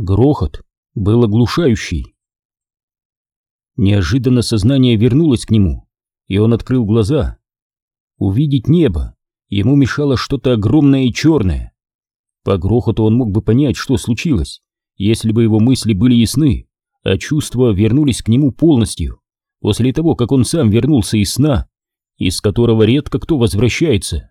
Грохот был оглушающий. Неожиданно сознание вернулось к нему, и он открыл глаза. Увидеть небо ему мешало что-то огромное и черное. По грохоту он мог бы понять, что случилось, если бы его мысли были ясны, а чувства вернулись к нему полностью, после того, как он сам вернулся из сна, из которого редко кто возвращается.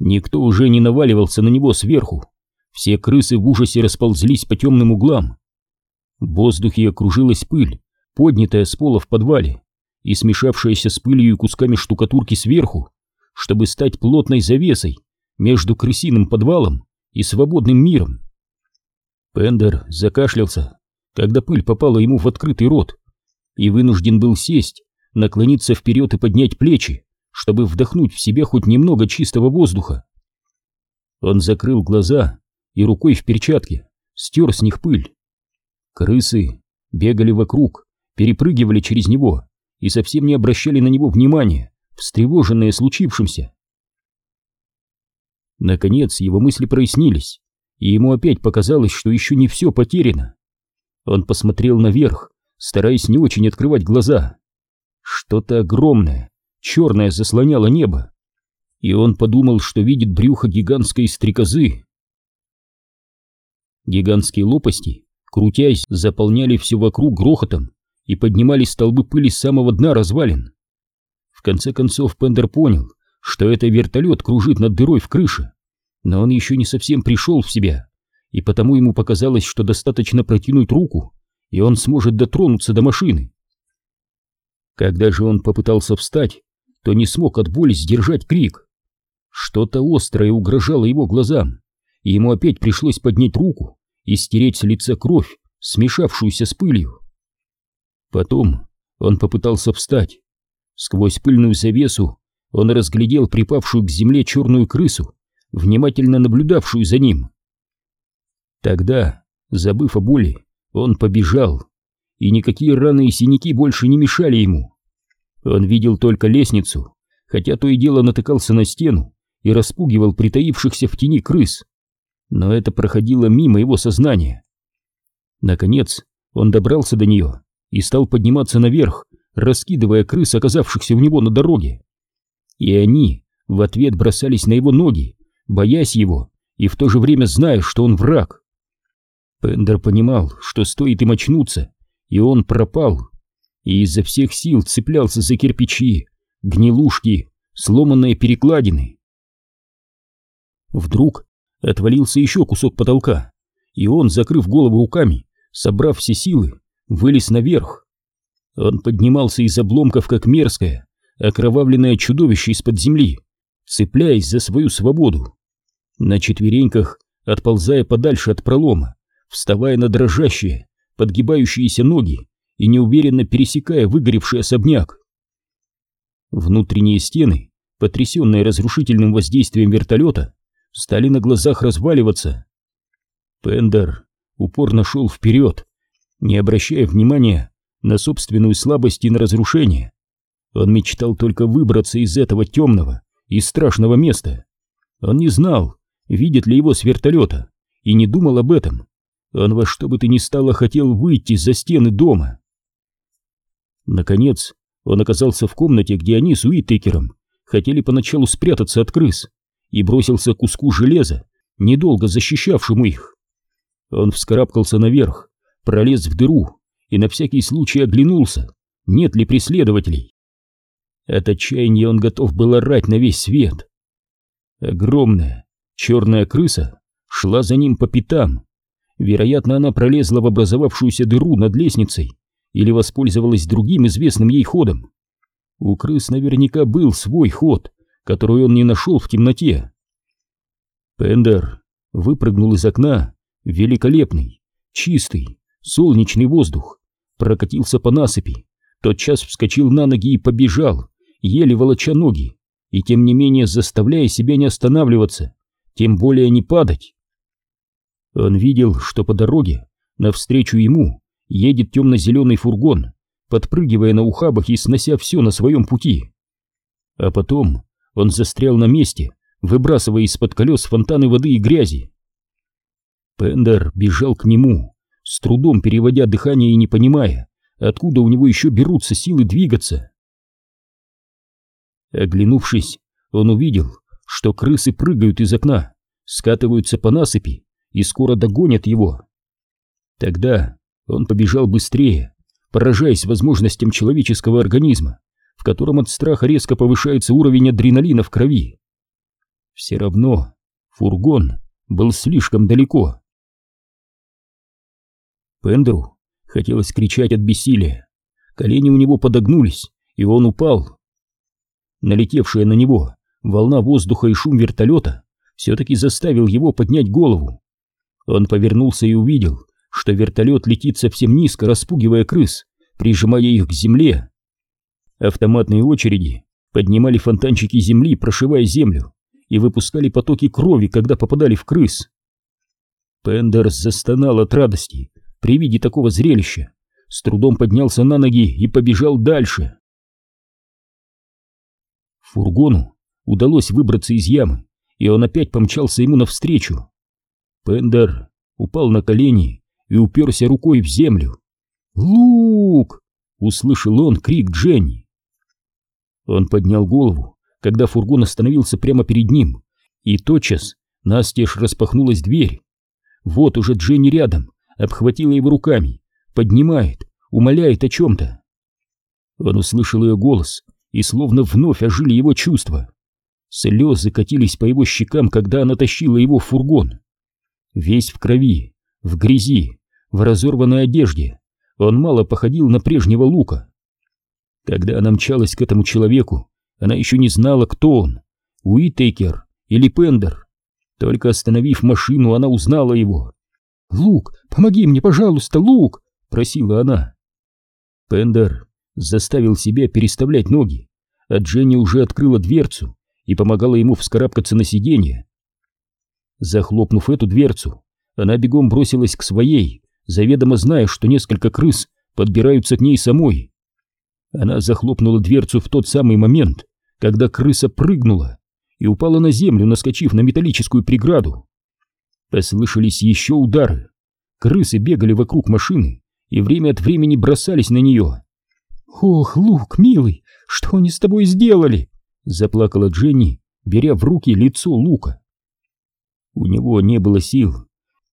Никто уже не наваливался на него сверху, все крысы в ужасе расползлись по темным углам. В воздухе окружилась пыль, поднятая с пола в подвале и смешавшаяся с пылью и кусками штукатурки сверху, чтобы стать плотной завесой между крысиным подвалом и свободным миром. Пендер закашлялся, когда пыль попала ему в открытый рот, и вынужден был сесть, наклониться вперед и поднять плечи, чтобы вдохнуть в себя хоть немного чистого воздуха. Он закрыл глаза и рукой в перчатке стер с них пыль. Крысы бегали вокруг, перепрыгивали через него и совсем не обращали на него внимания, встревоженные случившимся. Наконец его мысли прояснились, и ему опять показалось, что еще не все потеряно. Он посмотрел наверх, стараясь не очень открывать глаза. Что-то огромное, черное заслоняло небо, и он подумал, что видит брюхо гигантской стрекозы. Гигантские лопасти, крутясь, заполняли все вокруг грохотом и поднимали столбы пыли с самого дна развалин. В конце концов Пендер понял, что это вертолет кружит над дырой в крыше, но он еще не совсем пришел в себя, и потому ему показалось, что достаточно протянуть руку, и он сможет дотронуться до машины. Когда же он попытался встать, то не смог от боли сдержать крик. Что-то острое угрожало его глазам и ему опять пришлось поднять руку и стереть с лица кровь, смешавшуюся с пылью. Потом он попытался встать. Сквозь пыльную завесу он разглядел припавшую к земле черную крысу, внимательно наблюдавшую за ним. Тогда, забыв о боли, он побежал, и никакие раны и синяки больше не мешали ему. Он видел только лестницу, хотя то и дело натыкался на стену и распугивал притаившихся в тени крыс но это проходило мимо его сознания. Наконец, он добрался до нее и стал подниматься наверх, раскидывая крыс, оказавшихся у него на дороге. И они в ответ бросались на его ноги, боясь его и в то же время зная, что он враг. Пендер понимал, что стоит им очнуться, и он пропал, и изо всех сил цеплялся за кирпичи, гнилушки, сломанные перекладины. Вдруг отвалился еще кусок потолка, и он, закрыв голову руками, собрав все силы, вылез наверх. Он поднимался из обломков, как мерзкое, окровавленное чудовище из-под земли, цепляясь за свою свободу. На четвереньках, отползая подальше от пролома, вставая на дрожащие, подгибающиеся ноги и неуверенно пересекая выгоревший особняк. Внутренние стены, потрясенные разрушительным воздействием вертолета, стали на глазах разваливаться. Пендер упорно шел вперед, не обращая внимания на собственную слабость и на разрушение. Он мечтал только выбраться из этого темного и страшного места. Он не знал, видит ли его с вертолета, и не думал об этом. Он во что бы то ни стало хотел выйти за стены дома. Наконец, он оказался в комнате, где они с Уиттекером хотели поначалу спрятаться от крыс и бросился к куску железа, недолго защищавшему их. Он вскарабкался наверх, пролез в дыру и на всякий случай оглянулся, нет ли преследователей. От отчаяния он готов был орать на весь свет. Огромная черная крыса шла за ним по пятам. Вероятно, она пролезла в образовавшуюся дыру над лестницей или воспользовалась другим известным ей ходом. У крыс наверняка был свой ход, которую он не нашел в темноте. Пендер выпрыгнул из окна, великолепный, чистый, солнечный воздух, прокатился по насыпи, тотчас вскочил на ноги и побежал, еле волоча ноги, и тем не менее заставляя себя не останавливаться, тем более не падать. Он видел, что по дороге, навстречу ему, едет темно-зеленый фургон, подпрыгивая на ухабах и снося все на своем пути. А потом он застрял на месте, выбрасывая из-под колес фонтаны воды и грязи. Пендер бежал к нему, с трудом переводя дыхание и не понимая, откуда у него еще берутся силы двигаться. Оглянувшись, он увидел, что крысы прыгают из окна, скатываются по насыпи и скоро догонят его. Тогда он побежал быстрее, поражаясь возможностям человеческого организма, в котором от страха резко повышается уровень адреналина в крови. Все равно фургон был слишком далеко. Пендеру хотелось кричать от бессилия. Колени у него подогнулись, и он упал. Налетевшая на него волна воздуха и шум вертолета все-таки заставил его поднять голову. Он повернулся и увидел, что вертолет летит совсем низко, распугивая крыс, прижимая их к земле. Автоматные очереди поднимали фонтанчики земли, прошивая землю, и выпускали потоки крови, когда попадали в крыс. Пендерс застонал от радости при виде такого зрелища, с трудом поднялся на ноги и побежал дальше. Фургону удалось выбраться из ямы, и он опять помчался ему навстречу. Пендер упал на колени и уперся рукой в землю. «Лук!» — услышал он крик Дженни. Он поднял голову, когда фургон остановился прямо перед ним, и тотчас настежь распахнулась дверь. Вот уже Дженни рядом, обхватила его руками, поднимает, умоляет о чем-то. Он услышал ее голос, и словно вновь ожили его чувства. Слезы катились по его щекам, когда она тащила его в фургон. Весь в крови, в грязи, в разорванной одежде. Он мало походил на прежнего Лука. Когда она мчалась к этому человеку, она еще не знала, кто он, Уитейкер или Пендер. Только остановив машину, она узнала его. «Лук, помоги мне, пожалуйста, Лук!» — просила она. Пендер заставил себя переставлять ноги, а Дженни уже открыла дверцу и помогала ему вскарабкаться на сиденье. Захлопнув эту дверцу, она бегом бросилась к своей, заведомо зная, что несколько крыс подбираются к ней самой. Она захлопнула дверцу в тот самый момент, когда крыса прыгнула и упала на землю, наскочив на металлическую преграду. Послышались еще удары. Крысы бегали вокруг машины и время от времени бросались на нее. «Ох, Лук, милый, что они с тобой сделали?» Заплакала Дженни, беря в руки лицо Лука. У него не было сил,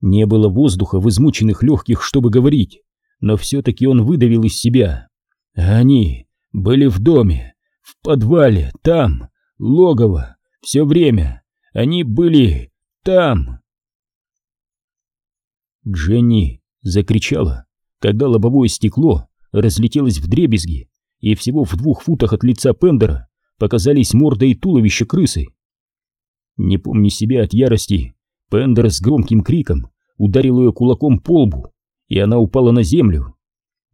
не было воздуха в измученных легких, чтобы говорить, но все-таки он выдавил из себя. Они были в доме, в подвале, там, логово, все время. Они были там. Дженни закричала, когда лобовое стекло разлетелось в дребезги, и всего в двух футах от лица Пендера показались морда и туловище крысы. Не помня себя от ярости, Пендер с громким криком ударил ее кулаком по лбу, и она упала на землю.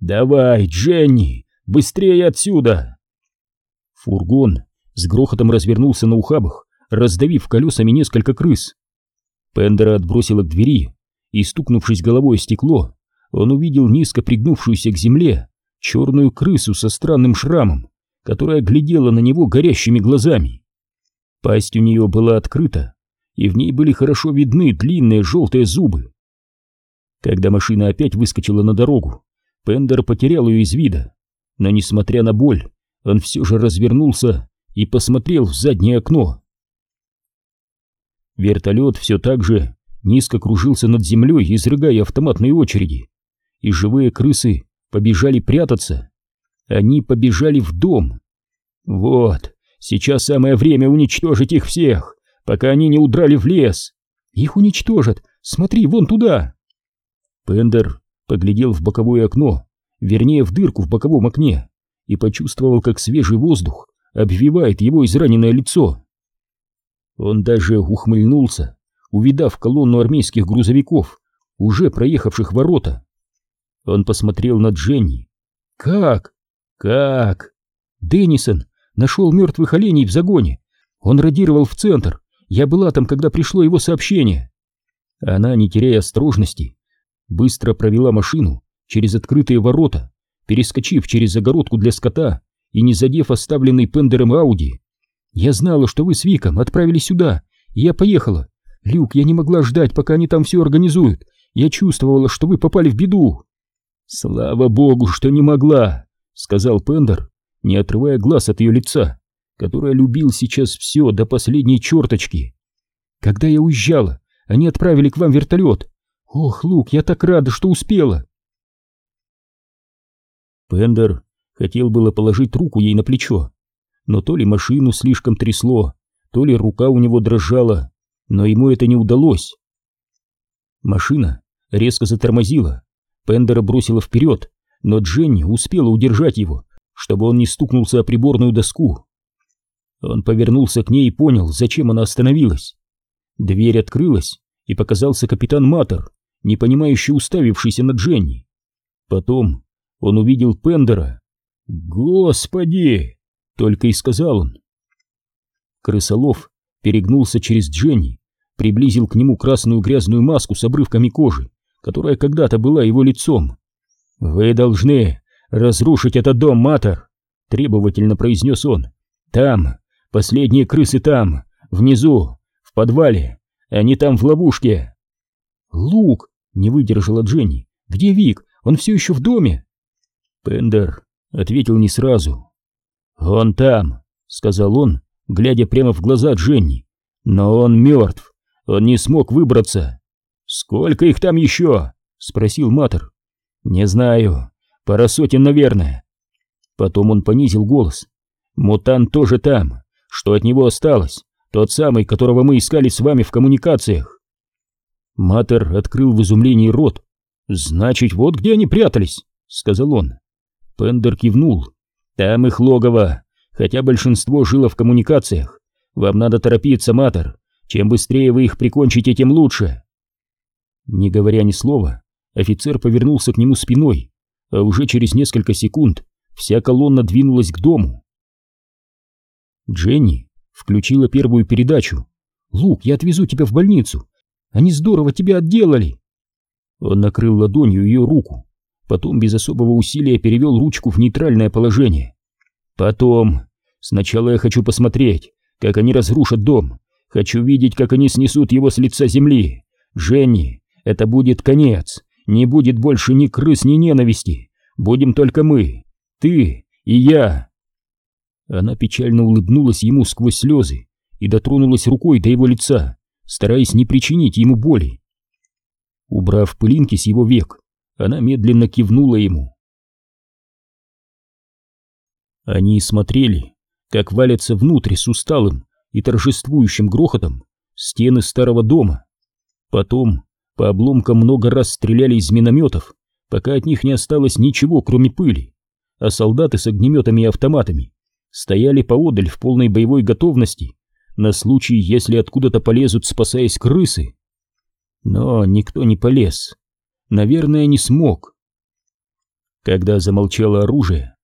«Давай, Дженни, быстрее отсюда!» Фургон с грохотом развернулся на ухабах, раздавив колесами несколько крыс. Пендера отбросила к двери, и, стукнувшись головой о стекло, он увидел низко пригнувшуюся к земле черную крысу со странным шрамом, которая глядела на него горящими глазами. Пасть у нее была открыта, и в ней были хорошо видны длинные желтые зубы. Когда машина опять выскочила на дорогу, Пендер потерял ее из вида, но, несмотря на боль, он все же развернулся и посмотрел в заднее окно. Вертолет все так же низко кружился над землей, изрыгая автоматные очереди, и живые крысы побежали прятаться. Они побежали в дом. Вот, сейчас самое время уничтожить их всех, пока они не удрали в лес. Их уничтожат, смотри, вон туда. Пендер поглядел в боковое окно, вернее в дырку в боковом окне, и почувствовал, как свежий воздух обвивает его израненное лицо. Он даже ухмыльнулся, увидав колонну армейских грузовиков, уже проехавших ворота. Он посмотрел на Дженни. «Как? Как?» «Деннисон нашел мертвых оленей в загоне. Он радировал в центр. Я была там, когда пришло его сообщение». Она, не теряя осторожности, быстро провела машину через открытые ворота, перескочив через загородку для скота и не задев оставленный Пендером Ауди. «Я знала, что вы с Виком отправились сюда, и я поехала. Люк, я не могла ждать, пока они там все организуют. Я чувствовала, что вы попали в беду. Слава богу, что не могла, сказал Пендер, не отрывая глаз от ее лица, которое любил сейчас все до последней черточки. Когда я уезжала, они отправили к вам вертолет. Ох, Лук, я так рада, что успела. Пендер хотел было положить руку ей на плечо, но то ли машину слишком трясло, то ли рука у него дрожала, но ему это не удалось. Машина резко затормозила, Пендера бросила вперед, но Дженни успела удержать его, чтобы он не стукнулся о приборную доску. Он повернулся к ней и понял, зачем она остановилась. Дверь открылась, и показался капитан Матер, непонимающе уставившийся на Дженни. Потом он увидел Пендера. «Господи!» — только и сказал он. Крысолов перегнулся через Дженни, приблизил к нему красную грязную маску с обрывками кожи, которая когда-то была его лицом. «Вы должны разрушить этот дом, Матер!» — требовательно произнес он. «Там, последние крысы там, внизу, в подвале, они там в ловушке!» «Лук!» — не выдержала Дженни. «Где Вик? Он все еще в доме?» Пендер ответил не сразу. «Он там», — сказал он, глядя прямо в глаза Дженни. «Но он мертв. Он не смог выбраться». «Сколько их там еще?» — спросил Матер. «Не знаю. Пара сотен, наверное». Потом он понизил голос. «Мутант тоже там. Что от него осталось? Тот самый, которого мы искали с вами в коммуникациях». Матер открыл в изумлении рот. «Значит, вот где они прятались», — сказал он. Пендер кивнул. «Там их логово, хотя большинство жило в коммуникациях. Вам надо торопиться, Матер. Чем быстрее вы их прикончите, тем лучше». Не говоря ни слова, офицер повернулся к нему спиной, а уже через несколько секунд вся колонна двинулась к дому. Дженни включила первую передачу. «Лук, я отвезу тебя в больницу. Они здорово тебя отделали!» Он накрыл ладонью ее руку, потом без особого усилия перевел ручку в нейтральное положение. «Потом. Сначала я хочу посмотреть, как они разрушат дом. Хочу видеть, как они снесут его с лица земли. Женни, это будет конец. Не будет больше ни крыс, ни ненависти. Будем только мы. Ты и я». Она печально улыбнулась ему сквозь слезы и дотронулась рукой до его лица стараясь не причинить ему боли. Убрав пылинки с его век, она медленно кивнула ему. Они смотрели, как валятся внутрь с усталым и торжествующим грохотом стены старого дома. Потом по обломкам много раз стреляли из минометов, пока от них не осталось ничего, кроме пыли, а солдаты с огнеметами и автоматами стояли поодаль в полной боевой готовности на случай, если откуда-то полезут, спасаясь крысы. Но никто не полез. Наверное, не смог. Когда замолчало оружие,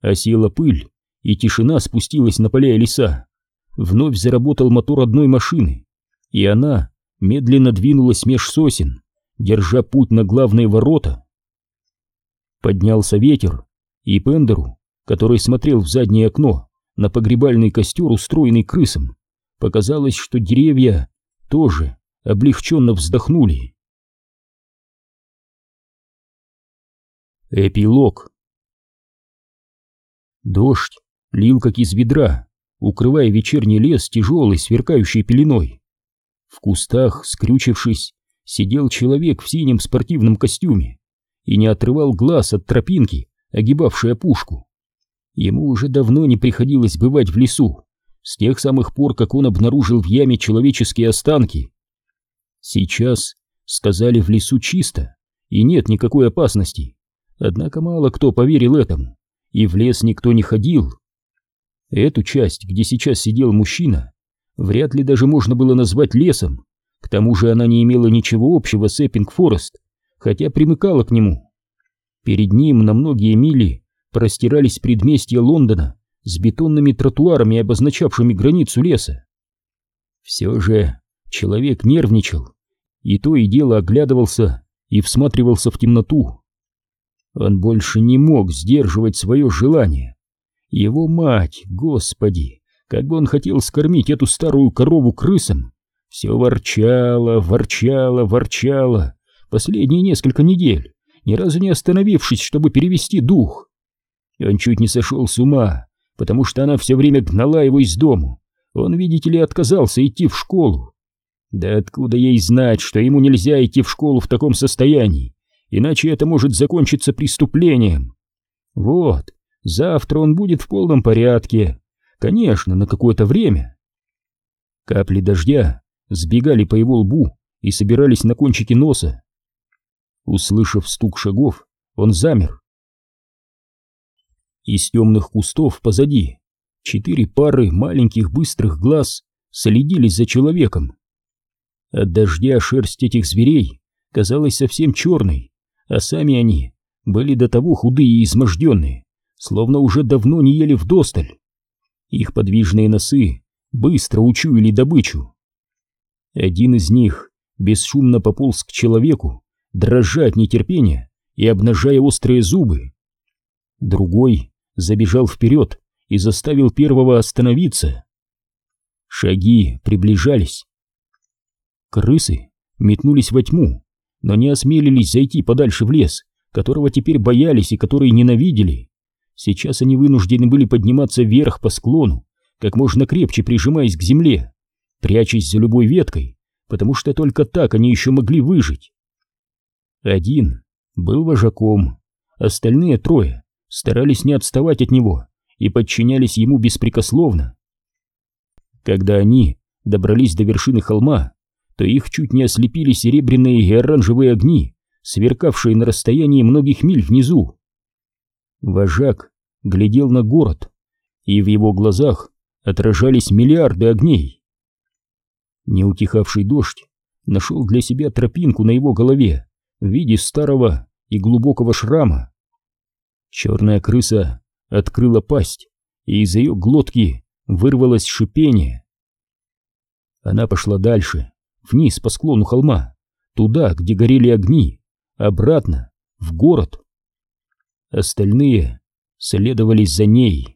осела пыль, и тишина спустилась на поля и леса, вновь заработал мотор одной машины, и она медленно двинулась меж сосен, держа путь на главные ворота. Поднялся ветер, и Пендеру, который смотрел в заднее окно на погребальный костер, устроенный крысом, показалось, что деревья тоже облегченно вздохнули. Эпилог Дождь лил как из ведра, укрывая вечерний лес тяжелой сверкающей пеленой. В кустах, скрючившись, сидел человек в синем спортивном костюме и не отрывал глаз от тропинки, огибавшей опушку. Ему уже давно не приходилось бывать в лесу, с тех самых пор, как он обнаружил в яме человеческие останки. Сейчас, сказали, в лесу чисто, и нет никакой опасности. Однако мало кто поверил этому, и в лес никто не ходил. Эту часть, где сейчас сидел мужчина, вряд ли даже можно было назвать лесом, к тому же она не имела ничего общего с Эппинг-Форест, хотя примыкала к нему. Перед ним на многие мили простирались предместья Лондона, с бетонными тротуарами, обозначавшими границу леса. Все же человек нервничал, и то и дело оглядывался и всматривался в темноту. Он больше не мог сдерживать свое желание. Его мать, господи, как бы он хотел скормить эту старую корову крысам, все ворчало, ворчало, ворчало, последние несколько недель, ни разу не остановившись, чтобы перевести дух. Он чуть не сошел с ума, потому что она все время гнала его из дому. Он, видите ли, отказался идти в школу. Да откуда ей знать, что ему нельзя идти в школу в таком состоянии, иначе это может закончиться преступлением. Вот, завтра он будет в полном порядке, конечно, на какое-то время. Капли дождя сбегали по его лбу и собирались на кончике носа. Услышав стук шагов, он замер. Из темных кустов позади четыре пары маленьких быстрых глаз следили за человеком. От дождя шерсть этих зверей казалась совсем черной, а сами они были до того худые и изможденные, словно уже давно не ели вдосталь. Их подвижные носы быстро учуяли добычу. Один из них бесшумно пополз к человеку, дрожа от нетерпения и обнажая острые зубы. Другой забежал вперед и заставил первого остановиться. Шаги приближались. Крысы метнулись во тьму, но не осмелились зайти подальше в лес, которого теперь боялись и который ненавидели. Сейчас они вынуждены были подниматься вверх по склону, как можно крепче прижимаясь к земле прячась за любой веткой, потому что только так они еще могли выжить. Один был вожаком, остальные трое старались не отставать от него и подчинялись ему беспрекословно. Когда они добрались до вершины холма, то их чуть не ослепили серебряные и оранжевые огни, сверкавшие на расстоянии многих миль внизу. Вожак глядел на город, и в его глазах отражались миллиарды огней. Неутихавший дождь нашел для себя тропинку на его голове в виде старого и глубокого шрама. Черная крыса открыла пасть, и из ее глотки вырвалось шипение. Она пошла дальше, вниз по склону холма, туда, где горели огни, обратно, в город. Остальные следовали за ней.